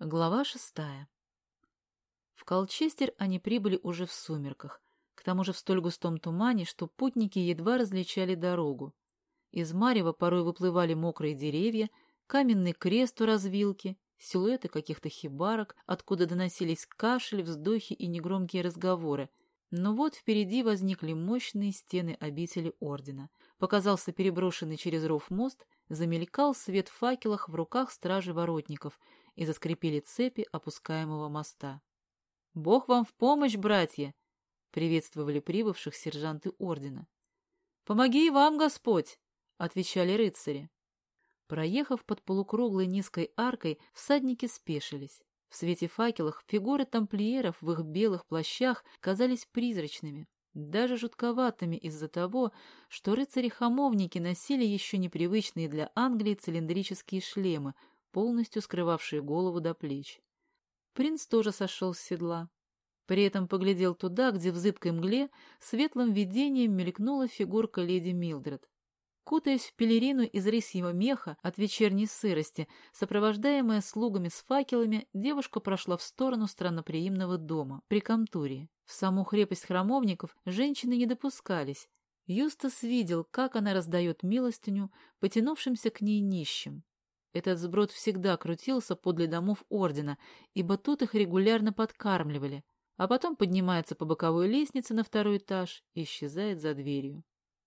Глава шестая. В Колчестер они прибыли уже в сумерках, к тому же в столь густом тумане, что путники едва различали дорогу. Из марева порой выплывали мокрые деревья, каменный крест у развилки, силуэты каких-то хибарок, откуда доносились кашель, вздохи и негромкие разговоры. Но вот впереди возникли мощные стены обители ордена. Показался переброшенный через ров мост, замелькал свет факелах в руках стражи воротников — и заскрипели цепи опускаемого моста. «Бог вам в помощь, братья!» — приветствовали прибывших сержанты ордена. «Помоги вам, Господь!» — отвечали рыцари. Проехав под полукруглой низкой аркой, всадники спешились. В свете факелов фигуры тамплиеров в их белых плащах казались призрачными, даже жутковатыми из-за того, что рыцари-хамовники носили еще непривычные для Англии цилиндрические шлемы, полностью скрывавшие голову до плеч. Принц тоже сошел с седла. При этом поглядел туда, где в зыбкой мгле светлым видением мелькнула фигурка леди Милдред. Кутаясь в пелерину из рысьего меха от вечерней сырости, сопровождаемая слугами с факелами, девушка прошла в сторону странноприимного дома, при Камтурии. В саму крепость храмовников женщины не допускались. Юстас видел, как она раздает милостыню потянувшимся к ней нищим. Этот сброд всегда крутился подле домов ордена, ибо тут их регулярно подкармливали, а потом поднимается по боковой лестнице на второй этаж и исчезает за дверью.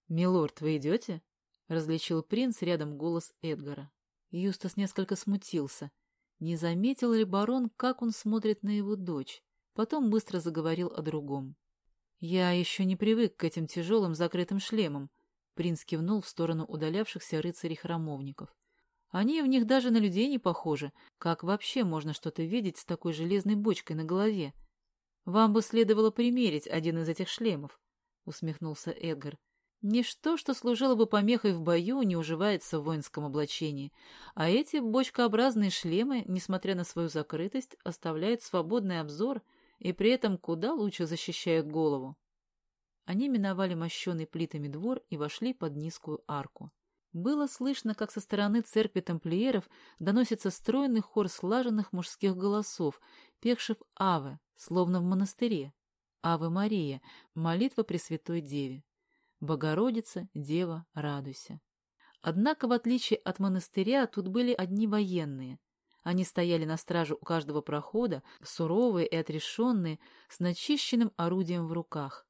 «Милорд, вы идете?» — различил принц рядом голос Эдгара. Юстас несколько смутился. Не заметил ли барон, как он смотрит на его дочь? Потом быстро заговорил о другом. «Я еще не привык к этим тяжелым закрытым шлемам», — принц кивнул в сторону удалявшихся рыцарей-храмовников. Они в них даже на людей не похожи. Как вообще можно что-то видеть с такой железной бочкой на голове? Вам бы следовало примерить один из этих шлемов, — усмехнулся Эдгар. Ничто, что служило бы помехой в бою, не уживается в воинском облачении, а эти бочкообразные шлемы, несмотря на свою закрытость, оставляют свободный обзор и при этом куда лучше защищают голову. Они миновали мощеный плитами двор и вошли под низкую арку. Было слышно, как со стороны церкви тамплиеров доносится стройный хор слаженных мужских голосов, певших «Аве», словно в монастыре. «Аве Мария», молитва Пресвятой Деве. «Богородица, Дева, радуйся». Однако, в отличие от монастыря, тут были одни военные. Они стояли на страже у каждого прохода, суровые и отрешенные, с начищенным орудием в руках.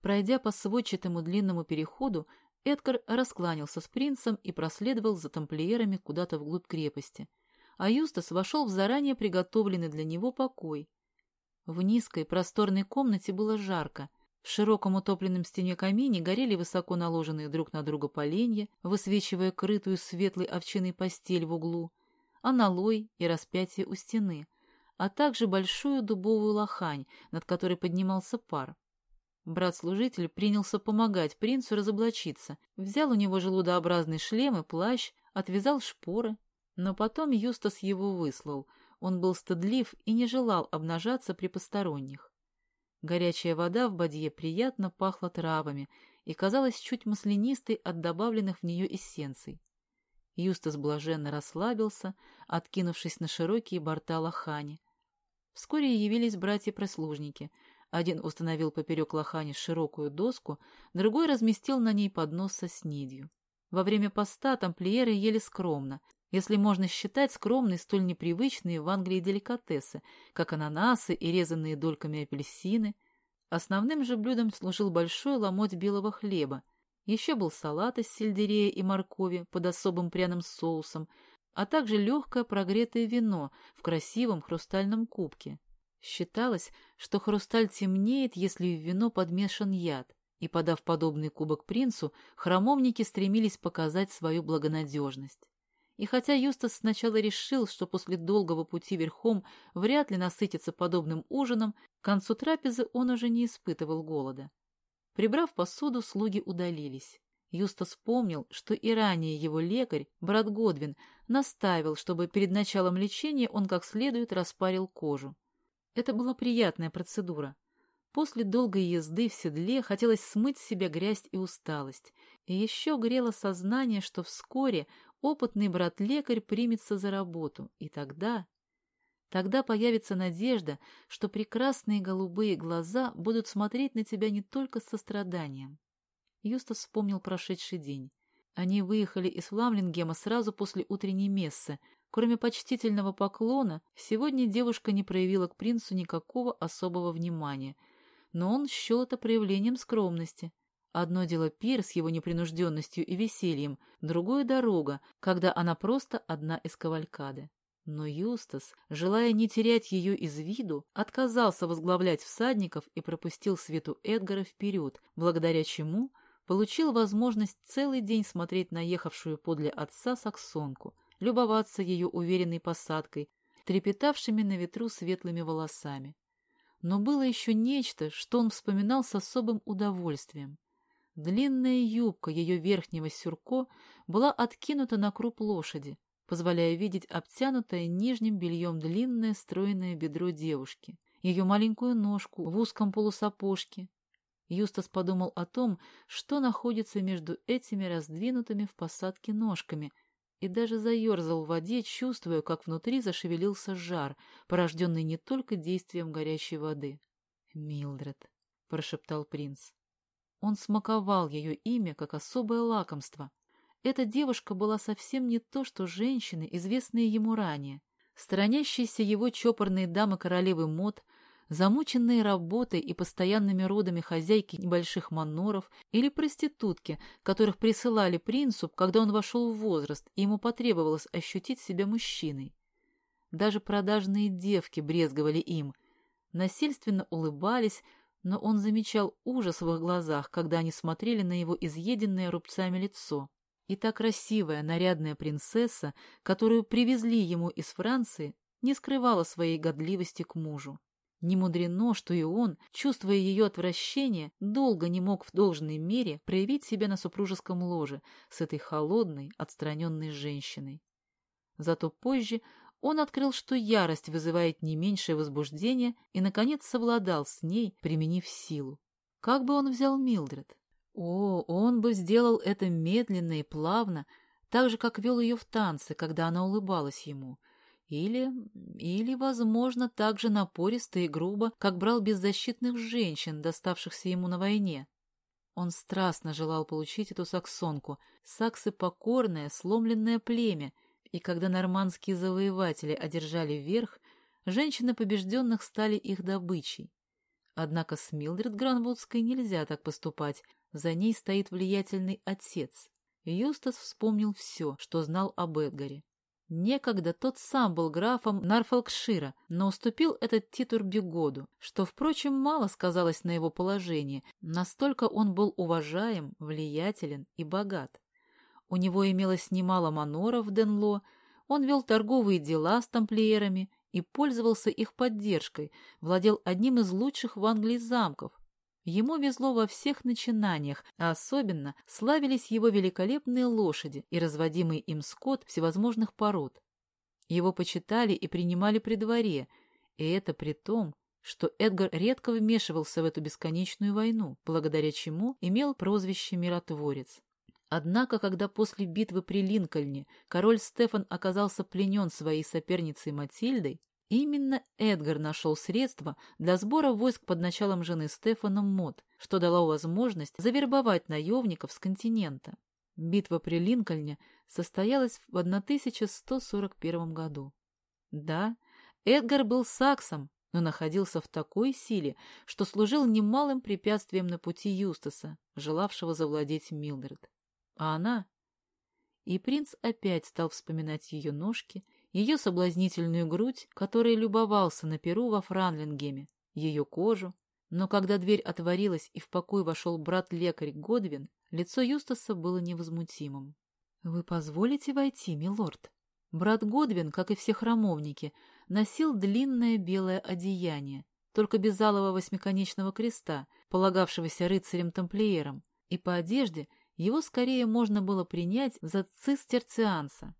Пройдя по сводчатому длинному переходу, Эдгар раскланялся с принцем и проследовал за тамплиерами куда-то вглубь крепости, а Юстас вошел в заранее приготовленный для него покой. В низкой просторной комнате было жарко. В широком утопленном стене камине горели высоко наложенные друг на друга поленья, высвечивая крытую светлой овчиной постель в углу, аналой и распятие у стены, а также большую дубовую лохань, над которой поднимался пар. Брат-служитель принялся помогать принцу разоблачиться, взял у него желудообразный шлем и плащ, отвязал шпоры. Но потом Юстас его выслал. Он был стыдлив и не желал обнажаться при посторонних. Горячая вода в бадье приятно пахла травами и казалась чуть маслянистой от добавленных в нее эссенций. Юстас блаженно расслабился, откинувшись на широкие борта лохани. Вскоре явились братья-прислужники — один установил поперек лохани широкую доску, другой разместил на ней поднос со снедью. Во время поста тамплиеры ели скромно, если можно считать скромные столь непривычные в Англии деликатесы, как ананасы и резанные дольками апельсины. Основным же блюдом служил большой ломоть белого хлеба. Еще был салат из сельдерея и моркови под особым пряным соусом, а также легкое прогретое вино в красивом хрустальном кубке. Считалось, что хрусталь темнеет, если в вино подмешан яд, и, подав подобный кубок принцу, храмовники стремились показать свою благонадежность. И хотя Юстас сначала решил, что после долгого пути верхом вряд ли насытится подобным ужином, к концу трапезы он уже не испытывал голода. Прибрав посуду, слуги удалились. Юстас помнил, что и ранее его лекарь, брат Годвин, наставил, чтобы перед началом лечения он как следует распарил кожу. Это была приятная процедура. После долгой езды в седле хотелось смыть с себя грязь и усталость. И еще грело сознание, что вскоре опытный брат-лекарь примется за работу. И тогда... Тогда появится надежда, что прекрасные голубые глаза будут смотреть на тебя не только с состраданием. Юстас вспомнил прошедший день. Они выехали из Фламлингема сразу после утренней мессы. Кроме почтительного поклона, сегодня девушка не проявила к принцу никакого особого внимания, но он счел это проявлением скромности. Одно дело пир с его непринужденностью и весельем, другое — дорога, когда она просто одна из кавалькады. Но Юстас, желая не терять ее из виду, отказался возглавлять всадников и пропустил свету Эдгара вперед, благодаря чему получил возможность целый день смотреть на ехавшую подле отца саксонку, любоваться ее уверенной посадкой, трепетавшими на ветру светлыми волосами. Но было еще нечто, что он вспоминал с особым удовольствием. Длинная юбка ее верхнего сюрко была откинута на круп лошади, позволяя видеть обтянутое нижним бельем длинное стройное бедро девушки, ее маленькую ножку в узком полусапожке. Юстас подумал о том, что находится между этими раздвинутыми в посадке ножками, и даже заерзал в воде, чувствуя, как внутри зашевелился жар, порожденный не только действием горячей воды. «Милдред», — прошептал принц. Он смаковал ее имя как особое лакомство, эта девушка была совсем не то, что женщины, известные ему ранее. Сторонящиеся его чопорные дамы королевы мод, замученные работой и постоянными родами хозяйки небольших маноров или проститутки, которых присылали принцу, когда он вошел в возраст, и ему потребовалось ощутить себя мужчиной. Даже продажные девки брезговали им, насильственно улыбались, но он замечал ужас в их глазах, когда они смотрели на его изъеденное рубцами лицо. И та красивая, нарядная принцесса, которую привезли ему из Франции, не скрывала своей годливости к мужу. Не мудрено, что и он, чувствуя ее отвращение, долго не мог в должной мере проявить себя на супружеском ложе с этой холодной, отстраненной женщиной. Зато позже он открыл, что ярость вызывает не меньшее возбуждение и, наконец, совладал с ней, применив силу. Как бы он взял Милдред? О, он бы сделал это медленно и плавно, так же, как вел ее в танце, когда она улыбалась ему. Или, или, возможно, так же напористо и грубо, как брал беззащитных женщин, доставшихся ему на войне. Он страстно желал получить эту саксонку. Саксы — покорное, сломленное племя, и когда нормандские завоеватели одержали верх, женщины побежденных стали их добычей. Однако с Милдред Гранвудской нельзя так поступать, за ней стоит влиятельный отец. Юстас вспомнил все, что знал об Эдгаре. Некогда тот сам был графом Нарфолкшира, но уступил этот титул Бегоду, что, впрочем, мало сказалось на его положении, настолько он был уважаем, влиятелен и богат. У него имелось немало маноров в Денло, он вел торговые дела с тамплиерами и пользовался их поддержкой, владел одним из лучших в Англии замков, Ему везло во всех начинаниях, а особенно славились его великолепные лошади и разводимый им скот всевозможных пород. Его почитали и принимали при дворе, и это при том, что Эдгар редко вмешивался в эту бесконечную войну, благодаря чему имел прозвище «миротворец». Однако, когда после битвы при Линкольне король Стефан оказался пленен своей соперницей Матильдой, Именно Эдгар нашел средства для сбора войск под началом жены Стефана Мод, что дало возможность завербовать наемников с континента. Битва при Линкольне состоялась в 1141 году. Да, Эдгар был саксом, но находился в такой силе, что служил немалым препятствием на пути Юстаса, желавшего завладеть Милдред. А она... И принц опять стал вспоминать ее ножки ее соблазнительную грудь, которой любовался на перу во Франлингеме, ее кожу. Но когда дверь отворилась и в покой вошел брат-лекарь Годвин, лицо Юстаса было невозмутимым. — Вы позволите войти, милорд? Брат Годвин, как и все храмовники, носил длинное белое одеяние, только без алого восьмиконечного креста, полагавшегося рыцарем-тамплиером, и по одежде его скорее можно было принять за цистерцианца.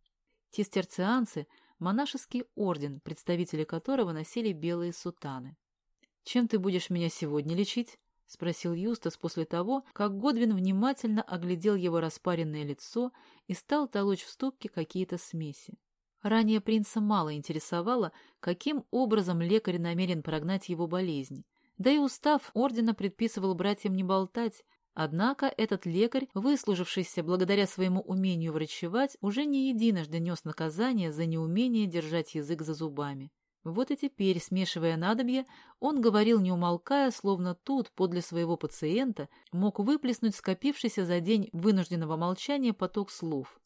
Цистерцианцы – монашеский орден, представители которого носили белые сутаны. «Чем ты будешь меня сегодня лечить?» — спросил Юстас после того, как Годвин внимательно оглядел его распаренное лицо и стал толочь в ступке какие-то смеси. Ранее принца мало интересовало, каким образом лекарь намерен прогнать его болезни. Да и устав ордена предписывал братьям не болтать, Однако этот лекарь, выслужившийся благодаря своему умению врачевать, уже не единожды нес наказание за неумение держать язык за зубами. Вот и теперь, смешивая надобья, он говорил, не умолкая, словно тут, подле своего пациента, мог выплеснуть скопившийся за день вынужденного молчания поток слов.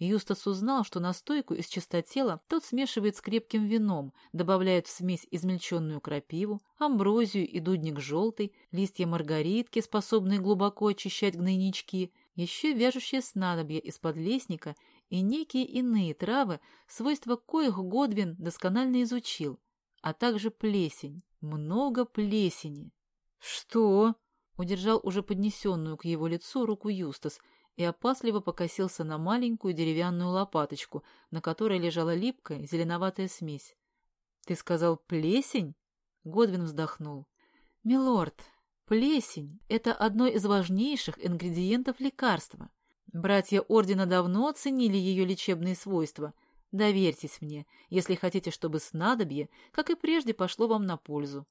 Юстас узнал, что настойку из чистотела тот смешивает с крепким вином, добавляет в смесь измельченную крапиву, амброзию и дудник желтый, листья маргаритки, способные глубоко очищать гнойнички, еще вяжущие снадобья из подлесника и некие иные травы, свойства коих Годвин досконально изучил, а также плесень, много плесени. «Что?» — удержал уже поднесенную к его лицу руку Юстас — и опасливо покосился на маленькую деревянную лопаточку, на которой лежала липкая зеленоватая смесь. — Ты сказал плесень? — Годвин вздохнул. — Милорд, плесень — это одно из важнейших ингредиентов лекарства. Братья Ордена давно оценили ее лечебные свойства. Доверьтесь мне, если хотите, чтобы снадобье, как и прежде, пошло вам на пользу.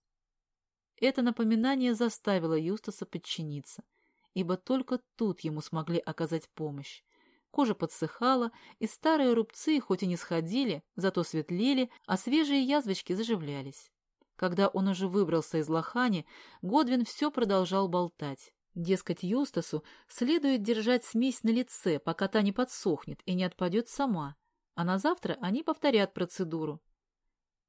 Это напоминание заставило Юстаса подчиниться — ибо только тут ему смогли оказать помощь. Кожа подсыхала, и старые рубцы хоть и не сходили, зато светлели, а свежие язвочки заживлялись. Когда он уже выбрался из лохани, Годвин все продолжал болтать. Дескать, Юстасу следует держать смесь на лице, пока та не подсохнет и не отпадет сама, а на завтра они повторят процедуру.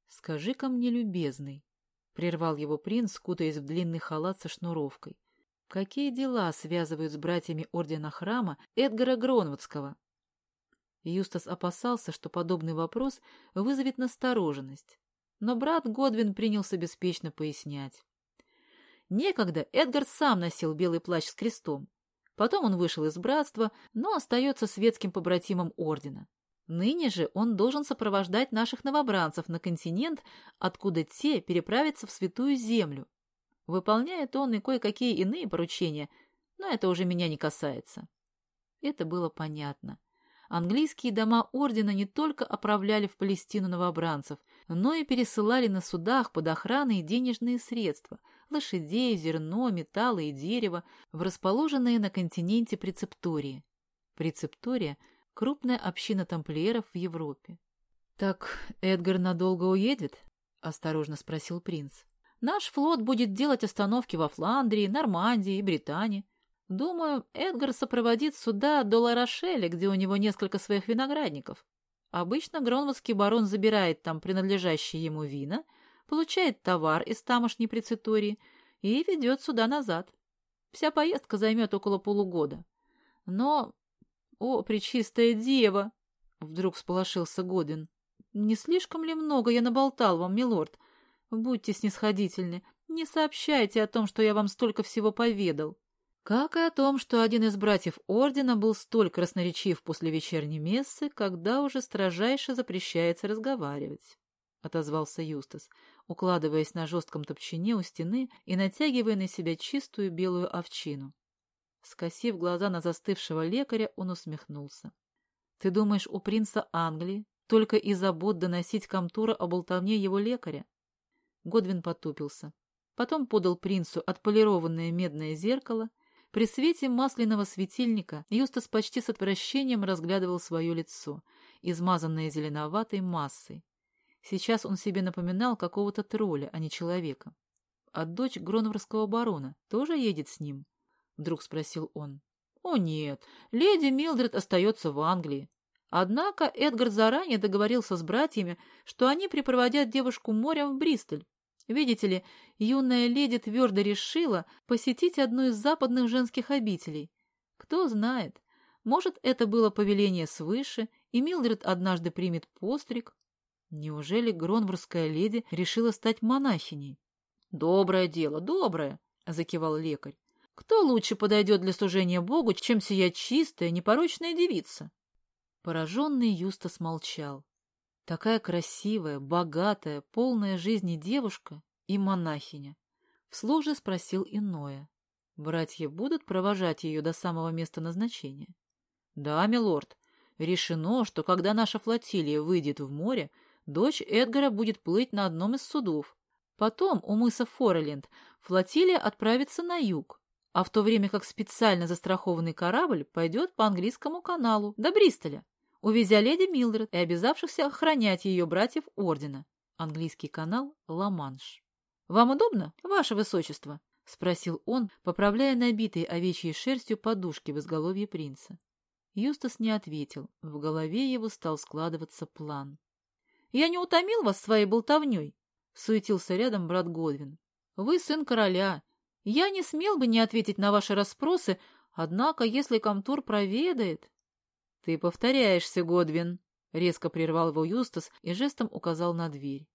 «Скажи-ка мне, любезный», — прервал его принц, кутаясь в длинный халат со шнуровкой, — Какие дела связывают с братьями Ордена Храма Эдгара Гронвудского? Юстас опасался, что подобный вопрос вызовет настороженность. Но брат Годвин принялся беспечно пояснять. Некогда Эдгар сам носил белый плащ с крестом. Потом он вышел из братства, но остается светским побратимом Ордена. Ныне же он должен сопровождать наших новобранцев на континент, откуда те переправятся в Святую Землю, Выполняет он и кое-какие иные поручения, но это уже меня не касается. Это было понятно. Английские дома ордена не только оправляли в Палестину новобранцев, но и пересылали на судах под охраной денежные средства – лошадей, зерно, металлы и дерево в расположенные на континенте прецептории. Прецептория – крупная община тамплиеров в Европе. «Так Эдгар надолго уедет?» – осторожно спросил принц. Наш флот будет делать остановки во Фландрии, Нормандии и Британии. Думаю, Эдгар сопроводит сюда до Ларошеля, где у него несколько своих виноградников. Обычно гронвудский барон забирает там принадлежащие ему вина, получает товар из тамошней прецетории и ведет сюда назад. Вся поездка займет около полугода. Но... О, пречистая дева! Вдруг всполошился Годин. Не слишком ли много я наболтал вам, милорд? — Будьте снисходительны, не сообщайте о том, что я вам столько всего поведал. Как и о том, что один из братьев Ордена был столь красноречив после вечерней мессы, когда уже строжайше запрещается разговаривать. — отозвался Юстас, укладываясь на жестком топчине у стены и натягивая на себя чистую белую овчину. Скосив глаза на застывшего лекаря, он усмехнулся. — Ты думаешь, у принца Англии только и забот доносить Камтура о болтовне его лекаря? Годвин потупился. Потом подал принцу отполированное медное зеркало. При свете масляного светильника Юстас почти с отвращением разглядывал свое лицо, измазанное зеленоватой массой. Сейчас он себе напоминал какого-то тролля, а не человека. «А дочь Гронворского барона тоже едет с ним?» — вдруг спросил он. «О нет, леди Милдред остается в Англии. Однако Эдгар заранее договорился с братьями, что они припроводят девушку морем в Бристоль. Видите ли, юная леди твердо решила посетить одну из западных женских обителей. Кто знает, может, это было повеление свыше, и Милдред однажды примет постриг. Неужели Гронворская леди решила стать монахиней? — Доброе дело, доброе, — закивал лекарь. Кто лучше подойдет для служения Богу, чем сия чистая, непорочная девица? Пораженный Юстас молчал. Такая красивая, богатая, полная жизни девушка и монахиня. Вслух же спросил иное. Братья будут провожать ее до самого места назначения? — Да, милорд. Решено, что когда наша флотилия выйдет в море, дочь Эдгара будет плыть на одном из судов. Потом у мыса Фореленд флотилия отправится на юг, а в то время как специально застрахованный корабль пойдет по английскому каналу до Бристоля, увезя леди Милдред и обязавшихся охранять ее братьев Ордена. Английский канал Ла-Манш. «Вам удобно, ваше высочество?» — спросил он, поправляя набитые овечьей шерстью подушки в изголовье принца. Юстас не ответил. В голове его стал складываться план. «Я не утомил вас своей болтовней?» — суетился рядом брат Годвин. «Вы сын короля. Я не смел бы не ответить на ваши расспросы, однако, если Камтур проведает...» «Ты повторяешься, Годвин», — резко прервал его Юстас и жестом указал на дверь.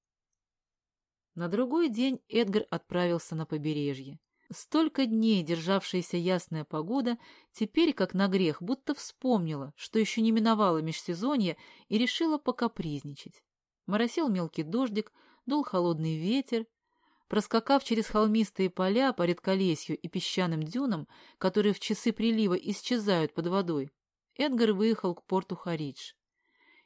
На другой день Эдгар отправился на побережье. Столько дней державшаяся ясная погода теперь, как на грех, будто вспомнила, что еще не миновало межсезонье и решила покапризничать. Моросил мелкий дождик, дул холодный ветер. Проскакав через холмистые поля по редколесью и песчаным дюнам, которые в часы прилива исчезают под водой, Эдгар выехал к порту Харидж.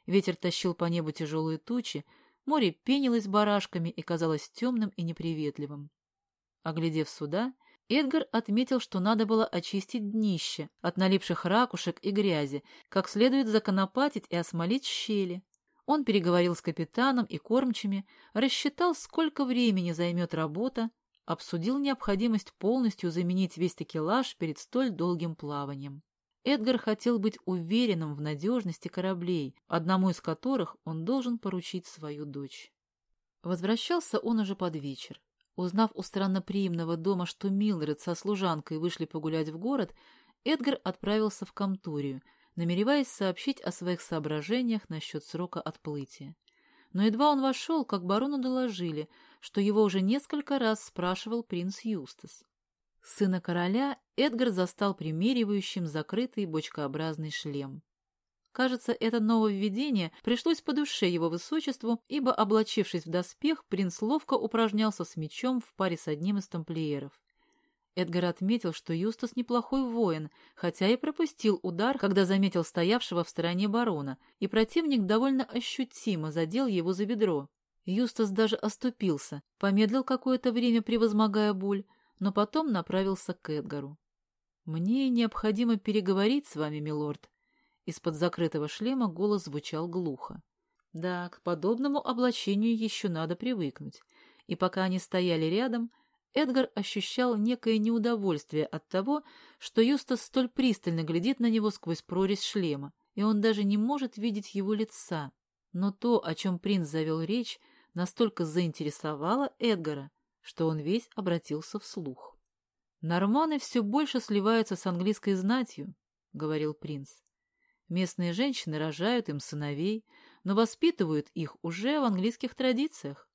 Ветер тащил по небу тяжелые тучи, море пенилось барашками и казалось темным и неприветливым. Оглядев суда, Эдгар отметил, что надо было очистить днище от налипших ракушек и грязи, как следует законопатить и осмолить щели. Он переговорил с капитаном и кормчими, рассчитал, сколько времени займет работа, обсудил необходимость полностью заменить весь такелаж перед столь долгим плаванием. Эдгар хотел быть уверенным в надежности кораблей, одному из которых он должен поручить свою дочь. Возвращался он уже под вечер. Узнав у странноприимного дома, что Милред со служанкой вышли погулять в город, Эдгар отправился в Камтурию, намереваясь сообщить о своих соображениях насчет срока отплытия. Но едва он вошел, как барону доложили, что его уже несколько раз спрашивал принц Юстас. Сына короля Эдгар застал примеривающим закрытый бочкообразный шлем. Кажется, это нововведение пришлось по душе его высочеству, ибо, облачившись в доспех, принц ловко упражнялся с мечом в паре с одним из тамплиеров. Эдгар отметил, что Юстас неплохой воин, хотя и пропустил удар, когда заметил стоявшего в стороне барона, и противник довольно ощутимо задел его за бедро. Юстас даже оступился, помедлил какое-то время, превозмогая боль, но потом направился к Эдгару. «Мне необходимо переговорить с вами, милорд», из-под закрытого шлема голос звучал глухо. Да, к подобному облачению еще надо привыкнуть. И пока они стояли рядом, Эдгар ощущал некое неудовольствие от того, что Юстас столь пристально глядит на него сквозь прорезь шлема, и он даже не может видеть его лица. Но то, о чем принц завел речь, настолько заинтересовало Эдгара, что он весь обратился вслух. «Норманы все больше сливаются с английской знатью», — говорил принц. Местные женщины рожают им сыновей, но воспитывают их уже в английских традициях.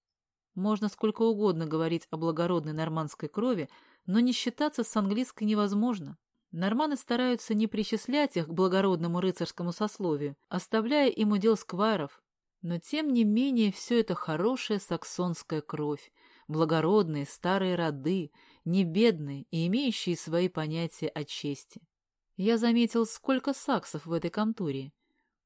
Можно сколько угодно говорить о благородной нормандской крови, но не считаться с английской невозможно. Норманы стараются не причислять их к благородному рыцарскому сословию, оставляя им удел сквайров. Но тем не менее все это хорошая саксонская кровь, благородные старые роды, не бедные и имеющие свои понятия о чести. Я заметил, сколько саксов в этой контуре.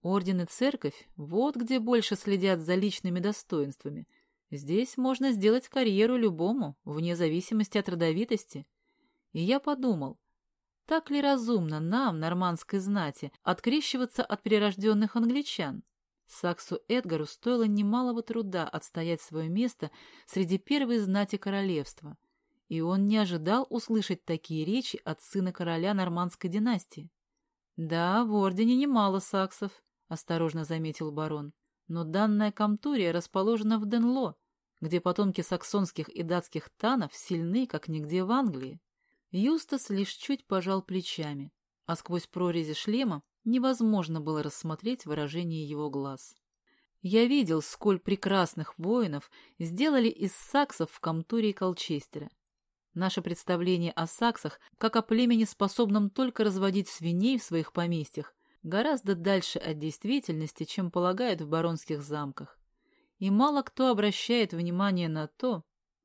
Орден и церковь — вот где больше следят за личными достоинствами. Здесь можно сделать карьеру любому, вне зависимости от родовитости. И я подумал, так ли разумно нам, нормандской знати, открещиваться от прирожденных англичан? Саксу Эдгару стоило немалого труда отстоять свое место среди первой знати королевства — и он не ожидал услышать такие речи от сына короля нормандской династии. «Да, в Ордене немало саксов», — осторожно заметил барон, «но данная Камтурия расположена в Денло, где потомки саксонских и датских танов сильны, как нигде в Англии». Юстас лишь чуть пожал плечами, а сквозь прорези шлема невозможно было рассмотреть выражение его глаз. Я видел, сколь прекрасных воинов сделали из саксов в Камтуре и Колчестере. Наше представление о саксах, как о племени, способном только разводить свиней в своих поместьях, гораздо дальше от действительности, чем полагают в баронских замках. И мало кто обращает внимание на то,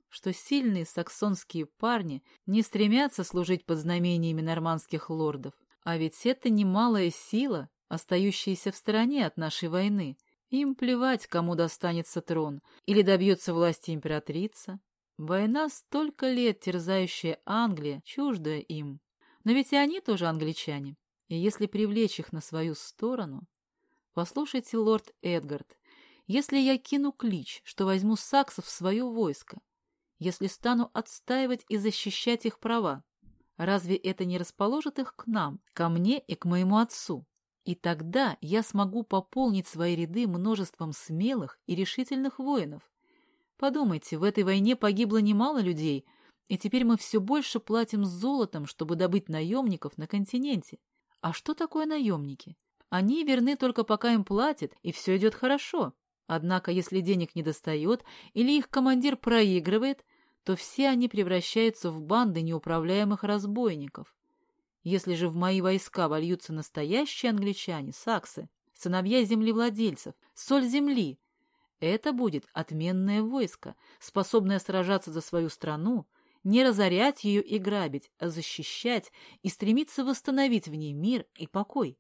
что сильные саксонские парни не стремятся служить под знамениями нормандских лордов. А ведь это немалая сила остающиеся в стороне от нашей войны. Им плевать, кому достанется трон, или добьется власти императрица. Война столько лет, терзающая Англия, чуждая им. Но ведь и они тоже англичане. И если привлечь их на свою сторону... Послушайте, лорд Эдгард, если я кину клич, что возьму саксов в свое войско, если стану отстаивать и защищать их права, разве это не расположит их к нам, ко мне и к моему отцу? И тогда я смогу пополнить свои ряды множеством смелых и решительных воинов. Подумайте, в этой войне погибло немало людей, и теперь мы все больше платим золотом, чтобы добыть наемников на континенте. А что такое наемники? Они верны только пока им платят, и все идет хорошо. Однако, если денег не достает или их командир проигрывает, то все они превращаются в банды неуправляемых разбойников. Если же в мои войска вольются настоящие англичане, саксы, сыновья землевладельцев, соль земли, это будет отменное войско, способное сражаться за свою страну, не разорять ее и грабить, а защищать и стремиться восстановить в ней мир и покой.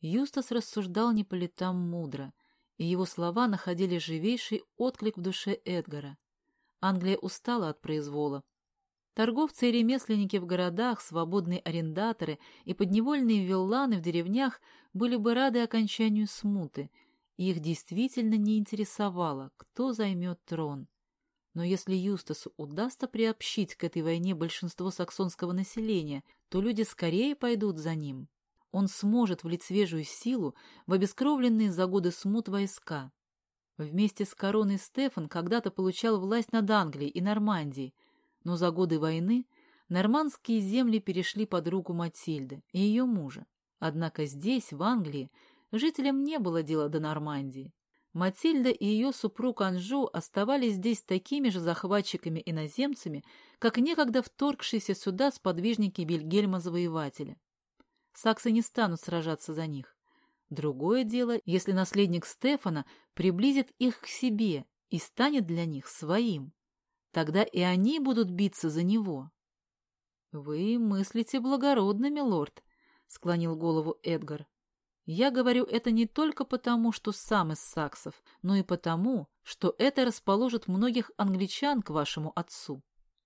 Юстас рассуждал не по летам мудро, и его слова находили живейший отклик в душе Эдгара. Англия устала от произвола. Торговцы и ремесленники в городах, свободные арендаторы и подневольные вилланы в деревнях были бы рады окончанию смуты, и их действительно не интересовало, кто займет трон. Но если Юстасу удастся приобщить к этой войне большинство саксонского населения, то люди скорее пойдут за ним. Он сможет влить свежую силу в обескровленные за годы смут войска. Вместе с короной Стефан когда-то получал власть над Англией и Нормандией, но за годы войны нормандские земли перешли под руку Матильды и ее мужа. Однако здесь, в Англии, жителям не было дела до Нормандии. Матильда и ее супруг Анжу оставались здесь такими же захватчиками-иноземцами, как некогда вторгшиеся сюда сподвижники Вильгельма-завоевателя. Саксы не станут сражаться за них. Другое дело, если наследник Стефана приблизит их к себе и станет для них своим. Тогда и они будут биться за него. — Вы мыслите благородно, милорд, — склонил голову Эдгар. Я говорю это не только потому, что сам из саксов, но и потому, что это расположит многих англичан к вашему отцу.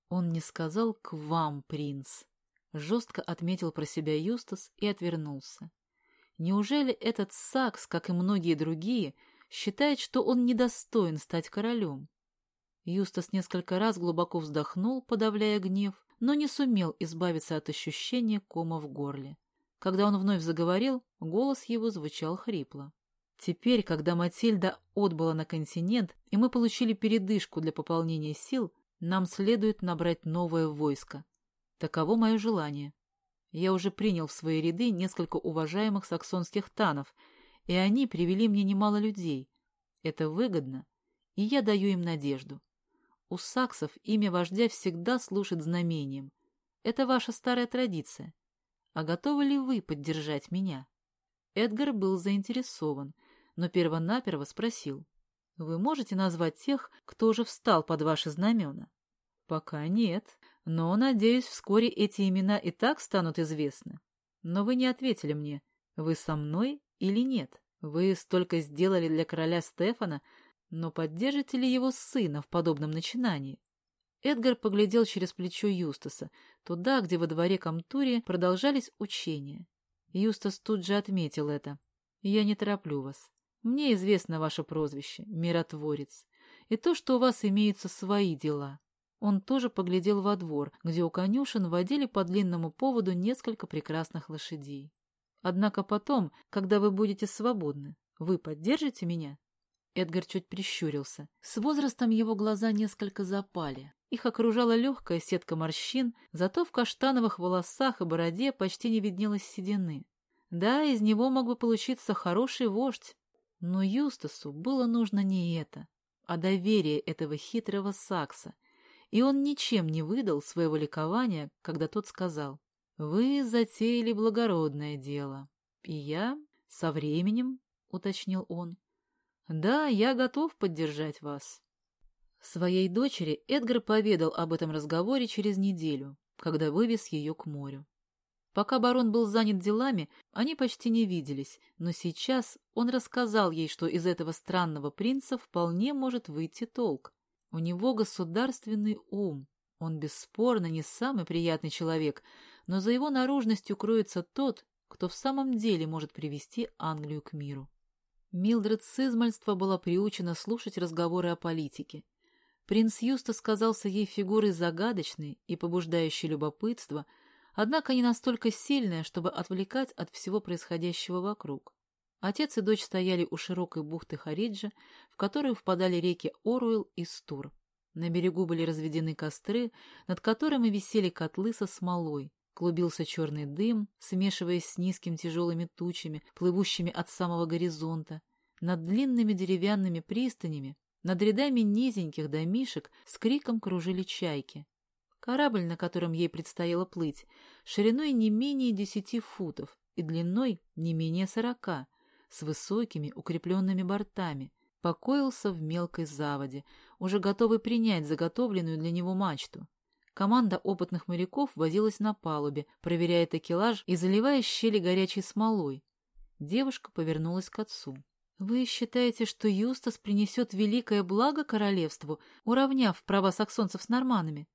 Он не сказал «к вам, принц». Жестко отметил про себя Юстас и отвернулся. Неужели этот сакс, как и многие другие, считает, что он недостоин стать королем? Юстас несколько раз глубоко вздохнул, подавляя гнев, но не сумел избавиться от ощущения кома в горле. Когда он вновь заговорил, голос его звучал хрипло. Теперь, когда Матильда отбыла на континент, и мы получили передышку для пополнения сил, нам следует набрать новое войско. Таково мое желание. Я уже принял в свои ряды несколько уважаемых саксонских танов, и они привели мне немало людей. Это выгодно, и я даю им надежду. У саксов имя вождя всегда служит знамением. Это ваша старая традиция. А готовы ли вы поддержать меня? Эдгар был заинтересован, но первонаперво спросил. Вы можете назвать тех, кто уже встал под ваши знамена? Пока нет, но, надеюсь, вскоре эти имена и так станут известны. Но вы не ответили мне, вы со мной или нет? Вы столько сделали для короля Стефана, но поддержите ли его сына в подобном начинании? Эдгар поглядел через плечо Юстаса, туда, где во дворе Камтури продолжались учения. Юстас тут же отметил это. «Я не тороплю вас. Мне известно ваше прозвище — Миротворец, и то, что у вас имеются свои дела». Он тоже поглядел во двор, где у конюшен водили по длинному поводу несколько прекрасных лошадей. «Однако потом, когда вы будете свободны, вы поддержите меня?» Эдгар чуть прищурился. С возрастом его глаза несколько запали. Их окружала легкая сетка морщин, зато в каштановых волосах и бороде почти не виднелось седины. Да, из него мог бы получиться хороший вождь. Но Юстасу было нужно не это, а доверие этого хитрого сакса. И он ничем не выдал своего ликования, когда тот сказал, «Вы затеяли благородное дело. И я со временем, — уточнил он, — да, я готов поддержать вас». Своей дочери Эдгар поведал об этом разговоре через неделю, когда вывез ее к морю. Пока барон был занят делами, они почти не виделись, но сейчас он рассказал ей, что из этого странного принца вполне может выйти толк. У него государственный ум. Он бесспорно не самый приятный человек, но за его наружностью кроется тот, кто в самом деле может привести Англию к миру. Милдред с измальства была приучена слушать разговоры о политике. Принц Юстас казался ей фигурой загадочной и побуждающей любопытство, однако не настолько сильная, чтобы отвлекать от всего происходящего вокруг. Отец и дочь стояли у широкой бухты Хариджа, в которую впадали реки Оруэлл и Стур. На берегу были разведены костры, над которыми висели котлы со смолой. Клубился черный дым, смешиваясь с низкими тяжелыми тучами, плывущими от самого горизонта. Над длинными деревянными пристанями, над рядами низеньких домишек с криком кружили чайки. Корабль, на котором ей предстояло плыть, шириной не менее десяти футов и длиной не менее сорока, с высокими укрепленными бортами, покоился в мелкой заводе, уже готовый принять заготовленную для него мачту. Команда опытных моряков возилась на палубе, проверяя такелаж и заливая щели горячей смолой. Девушка повернулась к отцу. «Вы считаете, что Юстас принесет великое благо королевству, уравняв права саксонцев с норманами?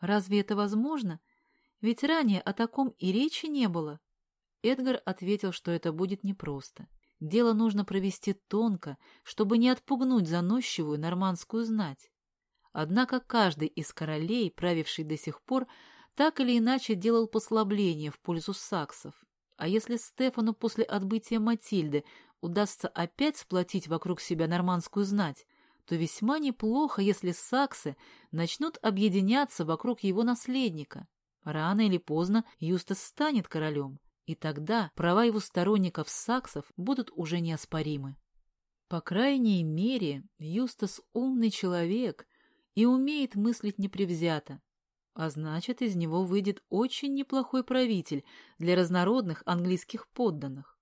Разве это возможно? Ведь ранее о таком и речи не было». Эдгар ответил, что это будет непросто. Дело нужно провести тонко, чтобы не отпугнуть заносчивую нормандскую знать. Однако каждый из королей, правивший до сих пор, так или иначе делал послабление в пользу саксов. А если Стефану после отбытия Матильды удастся опять сплотить вокруг себя нормандскую знать, то весьма неплохо, если саксы начнут объединяться вокруг его наследника. Рано или поздно Юстас станет королем, и тогда права его сторонников саксов будут уже неоспоримы. По крайней мере, Юстас умный человек и умеет мыслить непревзято, а значит, из него выйдет очень неплохой правитель для разнородных английских подданных.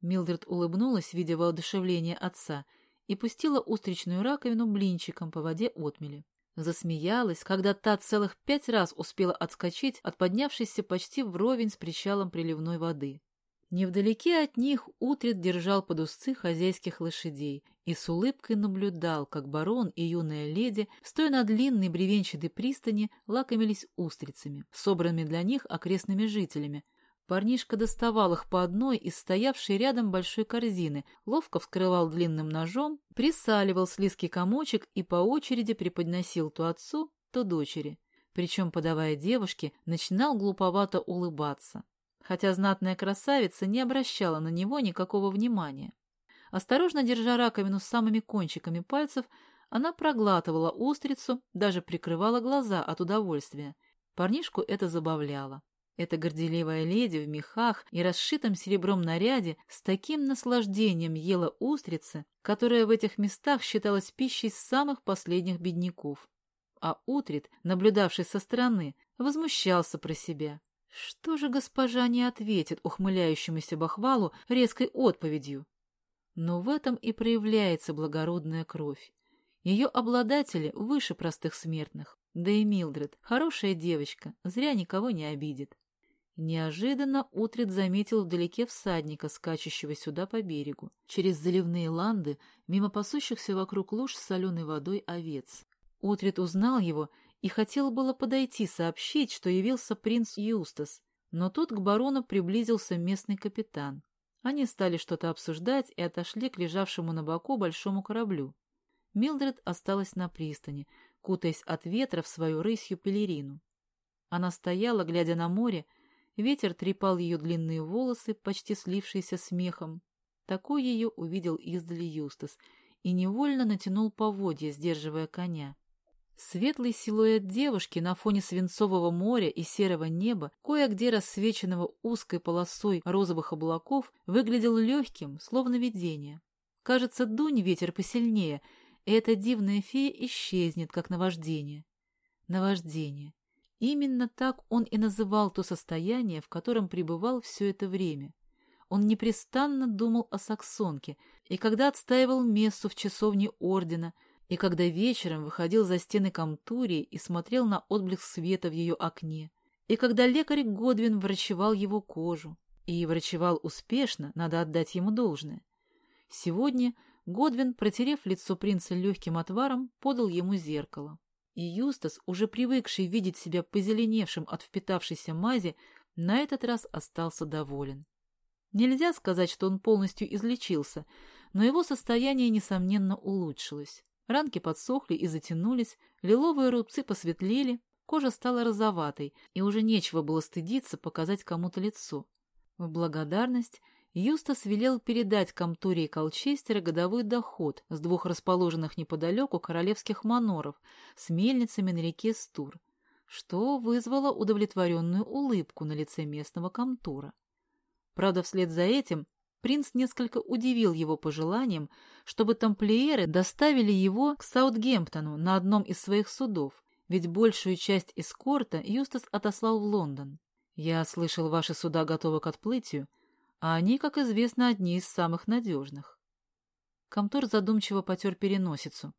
Милдред улыбнулась, видя воодушевление отца, и пустила устричную раковину блинчиком по воде отмели. Засмеялась, когда та целых пять раз успела отскочить от поднявшейся почти вровень с причалом приливной воды. Невдалеке от них Утрит держал под узцы хозяйских лошадей и с улыбкой наблюдал, как барон и юная леди, стоя на длинной бревенчатой пристани, лакомились устрицами, собранными для них окрестными жителями, Парнишка доставал их по одной из стоявшей рядом большой корзины, ловко вскрывал длинным ножом, присаливал слизкий комочек и по очереди преподносил то отцу, то дочери. Причем, подавая девушке, начинал глуповато улыбаться. Хотя знатная красавица не обращала на него никакого внимания. Осторожно держа раковину с самыми кончиками пальцев, она проглатывала устрицу, даже прикрывала глаза от удовольствия. Парнишку это забавляло. Эта горделивая леди в мехах и расшитом серебром наряде с таким наслаждением ела устрицы, которая в этих местах считалась пищей самых последних бедняков. А Утрит, наблюдавший со стороны, возмущался про себя. Что же госпожа не ответит ухмыляющемуся бахвалу резкой отповедью? Но в этом и проявляется благородная кровь. Ее обладатели выше простых смертных. Да и Милдред, хорошая девочка, зря никого не обидит. Неожиданно Утрит заметил вдалеке всадника, скачущего сюда по берегу, через заливные ланды, мимо пасущихся вокруг луж с соленой водой овец. Утрит узнал его и хотел было подойти сообщить, что явился принц Юстас, но тут к барону приблизился местный капитан. Они стали что-то обсуждать и отошли к лежавшему на боку большому кораблю. Милдред осталась на пристани, кутаясь от ветра в свою рысью пелерину. Она стояла, глядя на море, Ветер трепал ее длинные волосы, почти слившиеся смехом. Такой ее увидел издали Юстас и невольно натянул поводья, сдерживая коня. Светлый силуэт девушки на фоне свинцового моря и серого неба, кое-где рассвеченного узкой полосой розовых облаков, выглядел легким, словно видение. Кажется, дунь ветер посильнее, и эта дивная фея исчезнет, как наваждение. Наваждение. Именно так он и называл то состояние, в котором пребывал все это время. Он непрестанно думал о саксонке, и когда отстаивал мессу в часовне ордена, и когда вечером выходил за стены Камтурии и смотрел на отблеск света в ее окне, и когда лекарь Годвин врачевал его кожу. И врачевал успешно, надо отдать ему должное. Сегодня Годвин, протерев лицо принца легким отваром, подал ему зеркало. И Юстас, уже привыкший видеть себя позеленевшим от впитавшейся мази, на этот раз остался доволен. Нельзя сказать, что он полностью излечился, но его состояние, несомненно, улучшилось. Ранки подсохли и затянулись, лиловые рубцы посветлели, кожа стала розоватой, и уже нечего было стыдиться показать кому-то лицо. В благодарность Юстас велел передать Камтуре и Колчестера годовой доход с двух расположенных неподалеку королевских маноров с мельницами на реке Стур, что вызвало удовлетворенную улыбку на лице местного Камтура. Правда, вслед за этим принц несколько удивил его пожеланием, чтобы тамплиеры доставили его к Саутгемптону на одном из своих судов, ведь большую часть эскорта Юстас отослал в Лондон. «Я слышал, ваши суда готовы к отплытию», а они, как известно, одни из самых надежных. Камтор задумчиво потер переносицу.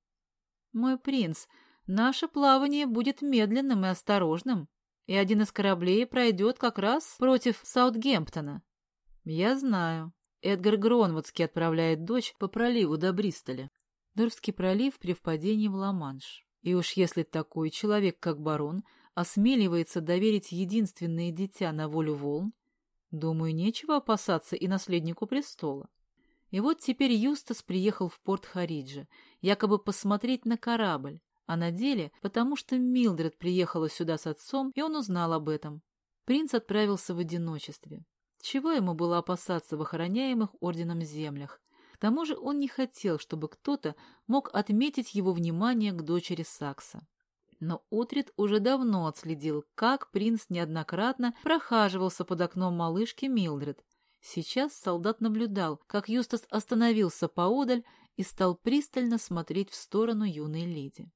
«Мой принц, наше плавание будет медленным и осторожным, и один из кораблей пройдет как раз против Саутгемптона. Я знаю. Эдгар Гронвудский отправляет дочь по проливу до Бристоля. Дурский пролив при впадении в Ла-Манш. И уж если такой человек, как барон, осмеливается доверить единственное дитя на волю волн, Думаю, нечего опасаться и наследнику престола. И вот теперь Юстас приехал в порт Хариджа, якобы посмотреть на корабль, а на деле потому, что Милдред приехала сюда с отцом, и он узнал об этом. Принц отправился в одиночестве. Чего ему было опасаться в охраняемых орденом землях? К тому же он не хотел, чтобы кто-то мог отметить его внимание к дочери Сакса. Но Утрит уже давно отследил, как принц неоднократно прохаживался под окном малышки Милдред. Сейчас солдат наблюдал, как Юстас остановился поодаль и стал пристально смотреть в сторону юной леди.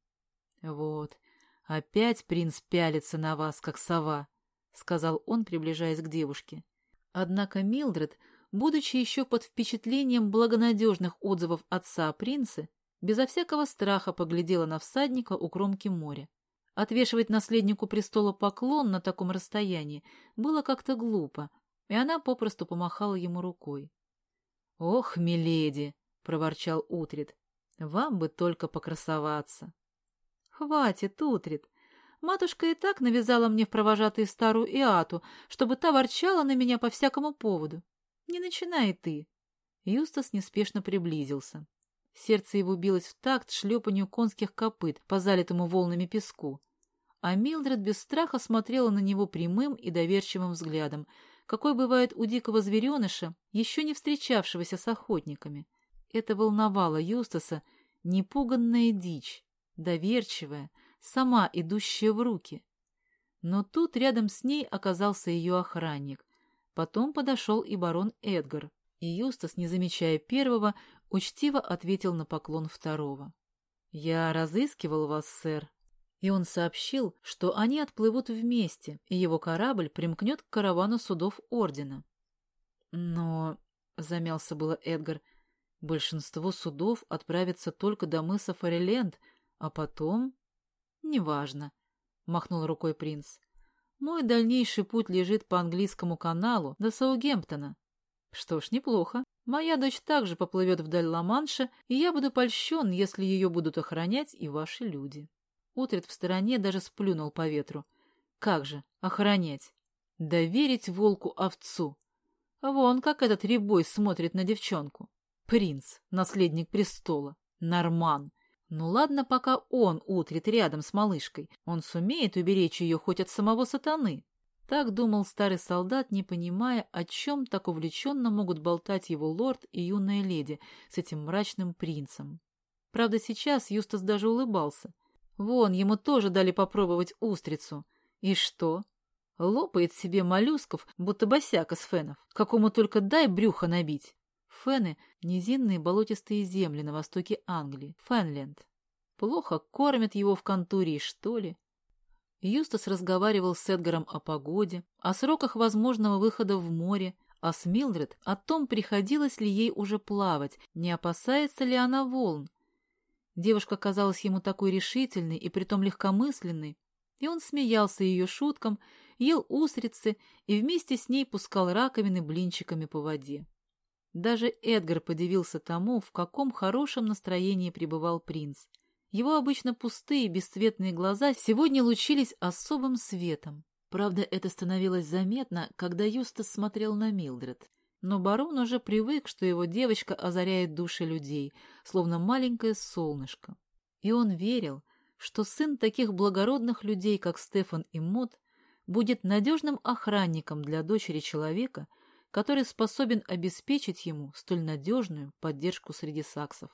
«Вот, опять принц пялится на вас, как сова», — сказал он, приближаясь к девушке. Однако Милдред, будучи еще под впечатлением благонадежных отзывов отца о принце, безо всякого страха поглядела на всадника у кромки моря. Отвешивать наследнику престола поклон на таком расстоянии было как-то глупо, и она попросту помахала ему рукой. — Ох, миледи! — проворчал Утрит. — Вам бы только покрасоваться. — Хватит, Утрит! Матушка и так навязала мне в провожатые старую Иату, чтобы та ворчала на меня по всякому поводу. Не начинай ты. Юстас неспешно приблизился. Сердце его билось в такт шлепанию конских копыт по залитому волнами песку. А Милдред без страха смотрела на него прямым и доверчивым взглядом, какой бывает у дикого звереныша, еще не встречавшегося с охотниками. Это волновало Юстаса непуганная дичь, доверчивая, сама идущая в руки. Но тут рядом с ней оказался ее охранник. Потом подошел и барон Эдгар, и Юстас, не замечая первого, учтиво ответил на поклон второго. «Я разыскивал вас, сэр». И он сообщил, что они отплывут вместе, и его корабль примкнет к каравану судов Ордена. «Но...» — замялся было Эдгар. «Большинство судов отправится только до мыса Фореленд, а потом...» «Неважно», — махнул рукой принц. «Мой дальнейший путь лежит по английскому каналу до Саугемптона. Что ж, неплохо. Моя дочь также поплывет вдаль Ла-Манша, и я буду польщен, если ее будут охранять и ваши люди. Утрит в стороне даже сплюнул по ветру. Как же, охранять? Доверить волку овцу. Вон как этот ребой смотрит на девчонку. Принц, наследник престола, Норман. Ну ладно, пока он утрит рядом с малышкой. Он сумеет уберечь ее хоть от самого сатаны. Так думал старый солдат, не понимая, о чем так увлеченно могут болтать его лорд и юная леди с этим мрачным принцем. Правда, сейчас Юстас даже улыбался. Вон, ему тоже дали попробовать устрицу. И что? Лопает себе моллюсков, будто босяк из фенов. Какому только дай брюхо набить. Фены — низинные болотистые земли на востоке Англии, Фенленд. Плохо кормят его в контурии, что ли? Юстас разговаривал с Эдгаром о погоде, о сроках возможного выхода в море, а с Милдред о том, приходилось ли ей уже плавать, не опасается ли она волн. Девушка казалась ему такой решительной и притом легкомысленной. и он смеялся ее шуткам, ел устрицы и вместе с ней пускал раковины блинчиками по воде. Даже Эдгар подивился тому, в каком хорошем настроении пребывал принц. Его обычно пустые бесцветные глаза сегодня лучились особым светом. Правда, это становилось заметно, когда Юстас смотрел на Милдред. Но барон уже привык, что его девочка озаряет души людей, словно маленькое солнышко. И он верил, что сын таких благородных людей, как Стефан и Мот, будет надежным охранником для дочери человека, который способен обеспечить ему столь надежную поддержку среди саксов.